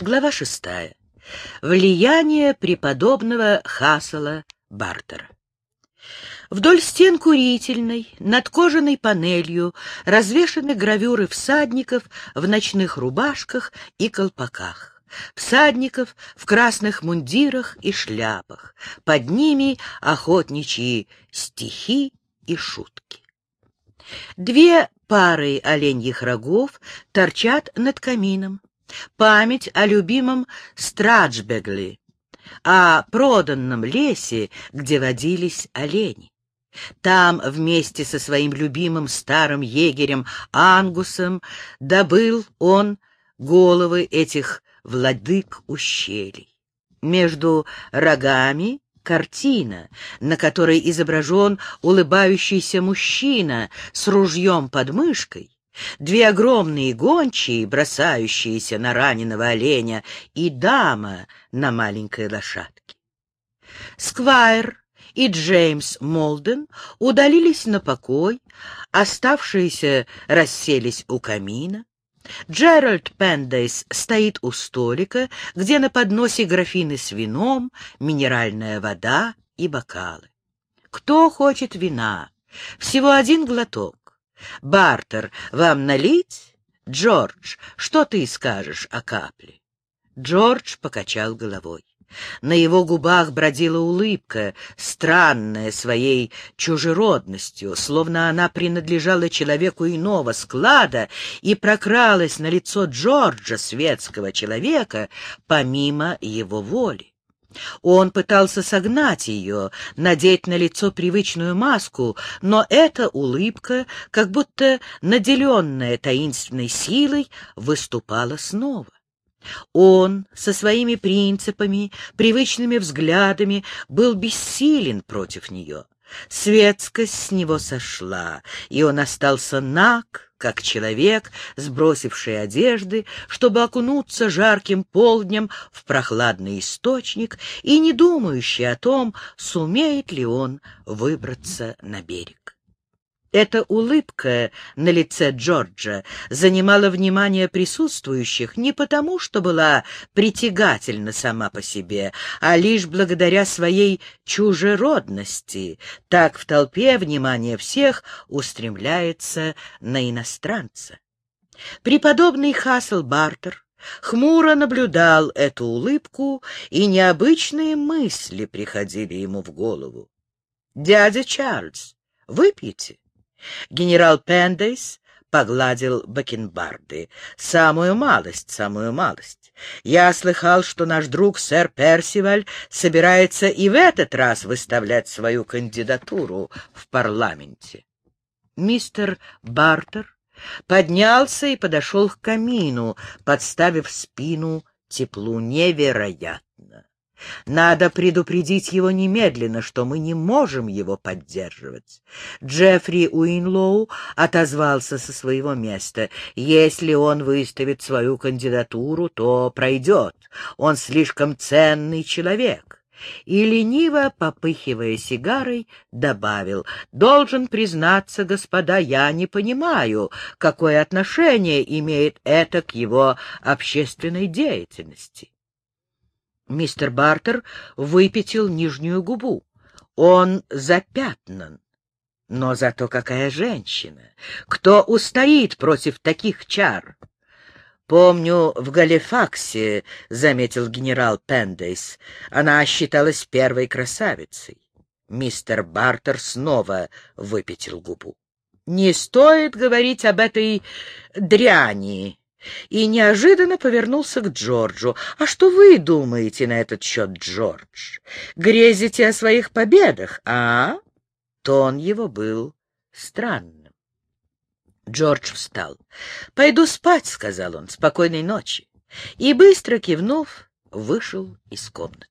Глава шестая. Влияние преподобного Хасела Бартера. Вдоль стен курительной, над кожаной панелью, развешаны гравюры всадников в ночных рубашках и колпаках. Всадников в красных мундирах и шляпах. Под ними охотничьи стихи и шутки. Две пары оленьих рогов торчат над камином память о любимом Страджбегли, о проданном лесе, где водились олени. Там вместе со своим любимым старым егерем Ангусом добыл он головы этих владык ущелий. Между рогами картина, на которой изображен улыбающийся мужчина с ружьем под мышкой, Две огромные гончие, бросающиеся на раненого оленя, и дама на маленькой лошадке. Сквайр и Джеймс Молден удалились на покой, оставшиеся расселись у камина. Джеральд Пендейс стоит у столика, где на подносе графины с вином, минеральная вода и бокалы. Кто хочет вина? Всего один глоток. Бартер, вам налить? Джордж, что ты скажешь о капле? Джордж покачал головой. На его губах бродила улыбка, странная своей чужеродностью, словно она принадлежала человеку иного склада и прокралась на лицо Джорджа, светского человека, помимо его воли. Он пытался согнать ее, надеть на лицо привычную маску, но эта улыбка, как будто наделенная таинственной силой, выступала снова. Он со своими принципами, привычными взглядами был бессилен против нее. Светскость с него сошла, и он остался наг, как человек, сбросивший одежды, чтобы окунуться жарким полднем в прохладный источник и не думающий о том, сумеет ли он выбраться на берег. Эта улыбка на лице Джорджа занимала внимание присутствующих не потому, что была притягательна сама по себе, а лишь благодаря своей чужеродности. Так в толпе внимание всех устремляется на иностранца. Преподобный Хассел Бартер хмуро наблюдал эту улыбку, и необычные мысли приходили ему в голову. «Дядя Чарльз, выпьете?» Генерал Пендейс погладил бакенбарды. «Самую малость, самую малость. Я слыхал, что наш друг сэр Персиваль собирается и в этот раз выставлять свою кандидатуру в парламенте». Мистер Бартер поднялся и подошел к камину, подставив спину теплу невероятно. Надо предупредить его немедленно, что мы не можем его поддерживать. Джеффри Уинлоу отозвался со своего места. Если он выставит свою кандидатуру, то пройдет. Он слишком ценный человек. И, лениво попыхивая сигарой, добавил, «Должен признаться, господа, я не понимаю, какое отношение имеет это к его общественной деятельности». Мистер Бартер выпятил нижнюю губу. Он запятнан. Но зато какая женщина! Кто устоит против таких чар? Помню, в Галифаксе, — заметил генерал Пендейс, — она считалась первой красавицей. Мистер Бартер снова выпятил губу. Не стоит говорить об этой дряни, и неожиданно повернулся к Джорджу. «А что вы думаете на этот счет, Джордж? Грезите о своих победах, а?» Тон его был странным. Джордж встал. «Пойду спать», — сказал он, — «спокойной ночи». И, быстро кивнув, вышел из комнаты.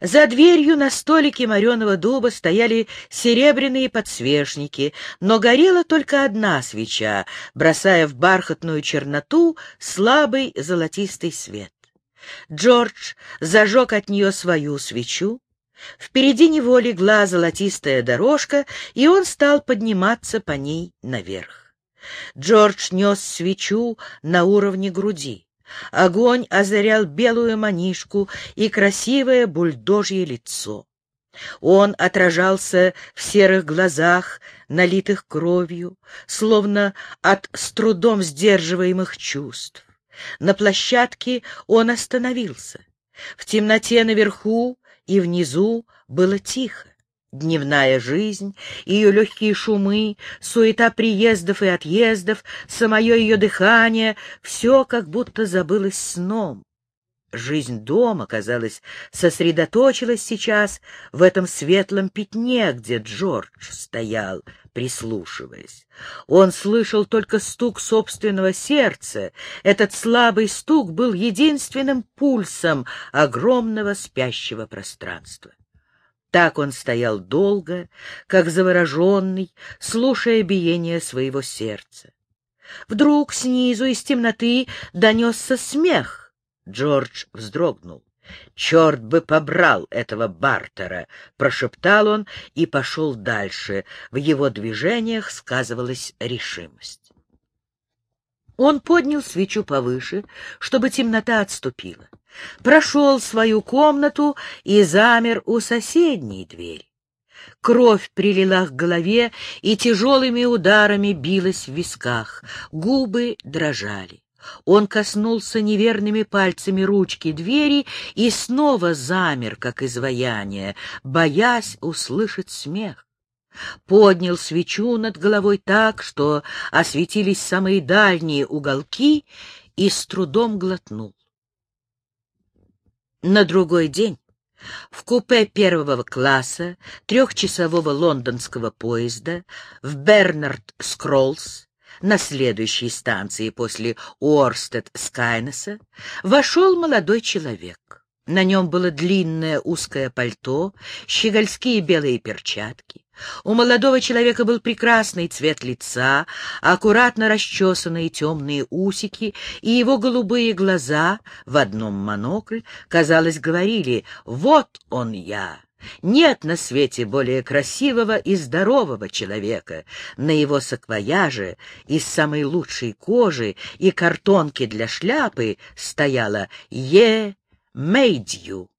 За дверью на столике мореного дуба стояли серебряные подсвечники, но горела только одна свеча, бросая в бархатную черноту слабый золотистый свет. Джордж зажег от нее свою свечу. Впереди него легла золотистая дорожка, и он стал подниматься по ней наверх. Джордж нес свечу на уровне груди. Огонь озарял белую манишку и красивое бульдожье лицо. Он отражался в серых глазах, налитых кровью, словно от с трудом сдерживаемых чувств. На площадке он остановился. В темноте наверху и внизу было тихо. Дневная жизнь, ее легкие шумы, суета приездов и отъездов, самое ее дыхание — все как будто забылось сном. Жизнь дома, казалось, сосредоточилась сейчас в этом светлом пятне, где Джордж стоял, прислушиваясь. Он слышал только стук собственного сердца. Этот слабый стук был единственным пульсом огромного спящего пространства. Так он стоял долго, как завороженный, слушая биение своего сердца. Вдруг снизу из темноты донесся смех. Джордж вздрогнул. «Черт бы побрал этого Бартера!» — прошептал он и пошел дальше. В его движениях сказывалась решимость. Он поднял свечу повыше, чтобы темнота отступила. Прошел свою комнату и замер у соседней двери. Кровь прилила к голове и тяжелыми ударами билась в висках, губы дрожали. Он коснулся неверными пальцами ручки двери и снова замер, как изваяние, боясь услышать смех. Поднял свечу над головой так, что осветились самые дальние уголки, и с трудом глотнул. На другой день в купе первого класса трехчасового лондонского поезда в Бернард-Скроллс на следующей станции после Уорстед-Скайнеса вошел молодой человек. На нем было длинное узкое пальто, щегольские белые перчатки. У молодого человека был прекрасный цвет лица, аккуратно расчесанные темные усики, и его голубые глаза в одном монокль, казалось, говорили «Вот он я». Нет на свете более красивого и здорового человека. На его саквояже из самой лучшей кожи и картонки для шляпы стояла «Е. Мейдью»,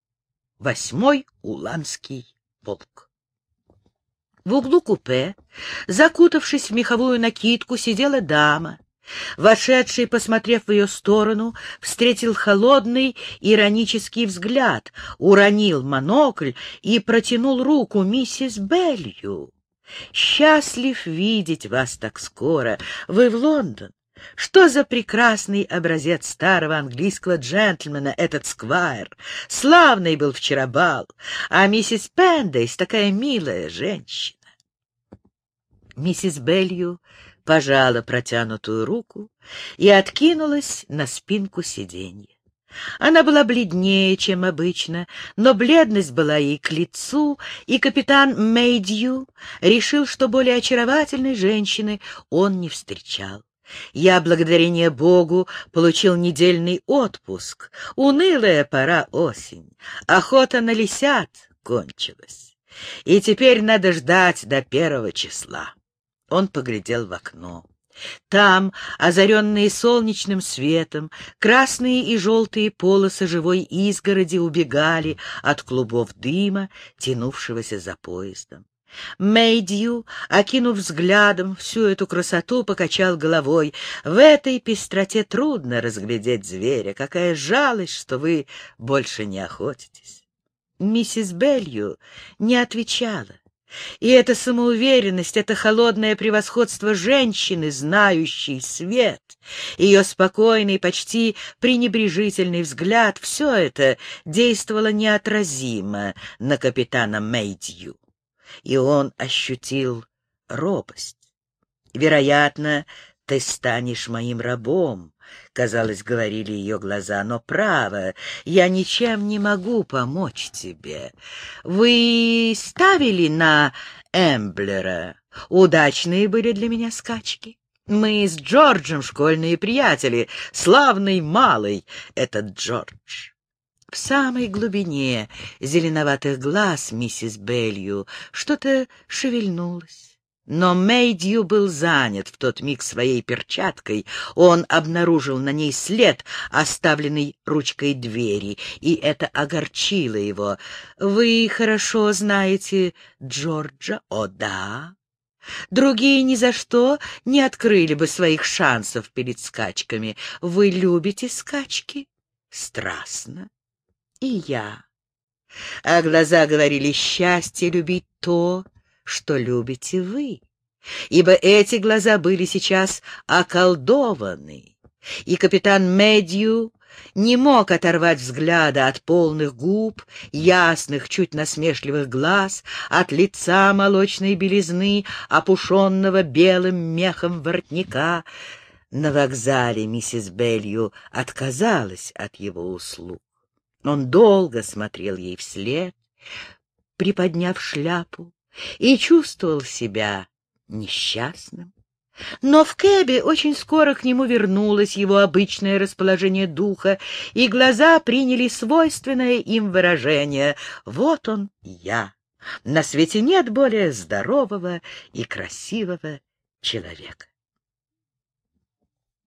восьмой уланский полк. В углу купе, закутавшись в меховую накидку, сидела дама, Вошедший, посмотрев в ее сторону, встретил холодный иронический взгляд, уронил монокль и протянул руку миссис Белью. «Счастлив видеть вас так скоро. Вы в Лондон. Что за прекрасный образец старого английского джентльмена этот сквайр! Славный был вчера бал, а миссис Пендейс такая милая женщина!» Миссис Белью пожала протянутую руку и откинулась на спинку сиденья. Она была бледнее, чем обычно, но бледность была ей к лицу, и капитан Мейдью решил, что более очаровательной женщины он не встречал. Я, благодарение Богу, получил недельный отпуск. Унылая пора осень. Охота на лисят кончилась. И теперь надо ждать до первого числа. Он поглядел в окно. Там, озаренные солнечным светом, красные и желтые полосы живой изгороди убегали от клубов дыма, тянувшегося за поездом. Мэйдью, окинув взглядом всю эту красоту, покачал головой. В этой пестроте трудно разглядеть зверя. Какая жалость, что вы больше не охотитесь. Миссис Белью не отвечала. И эта самоуверенность, это холодное превосходство женщины, знающей свет, ее спокойный, почти пренебрежительный взгляд, все это действовало неотразимо на капитана Мэйдью. И он ощутил робость. Вероятно, ты станешь моим рабом, — казалось, говорили ее глаза, — но, право, я ничем не могу помочь тебе. Вы ставили на Эмблера? Удачные были для меня скачки. Мы с Джорджем школьные приятели, славный малый этот Джордж. В самой глубине зеленоватых глаз миссис Белью что-то шевельнулось. Но Мэйдью был занят в тот миг своей перчаткой. Он обнаружил на ней след, оставленный ручкой двери, и это огорчило его. «Вы хорошо знаете Джорджа?» «О, да!» Другие ни за что не открыли бы своих шансов перед скачками. Вы любите скачки? Страстно. И я. А глаза говорили счастье любить то, что любите вы. Ибо эти глаза были сейчас околдованы, и капитан Медью не мог оторвать взгляда от полных губ, ясных, чуть насмешливых глаз, от лица молочной белизны, опушенного белым мехом воротника. На вокзале миссис Белью отказалась от его услуг. Он долго смотрел ей вслед, приподняв шляпу, и чувствовал себя несчастным. Но в Кэбе очень скоро к нему вернулось его обычное расположение духа, и глаза приняли свойственное им выражение «Вот он, я». На свете нет более здорового и красивого человека.